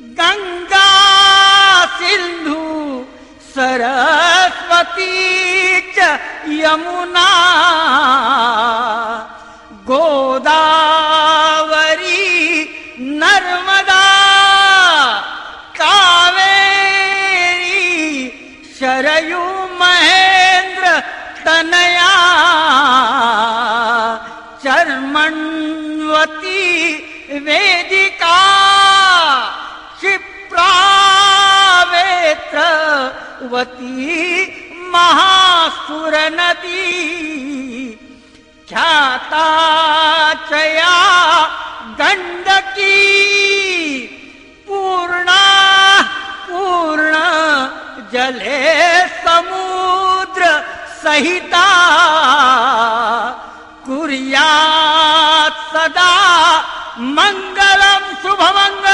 गंगा सिंधु सरस्वती च यमुना गोदावरी नर्मदा कावेरी शरयू महेंद्र तनया चर्मण्वती वेदिका क्षिप्रावेत्रवती महासुर नदी, ख्याता चया गंडकी पूर्णा, पूर्ण जले समुद्र सहिता कुर्यात् सदा मंगलम, शुभमंगलम।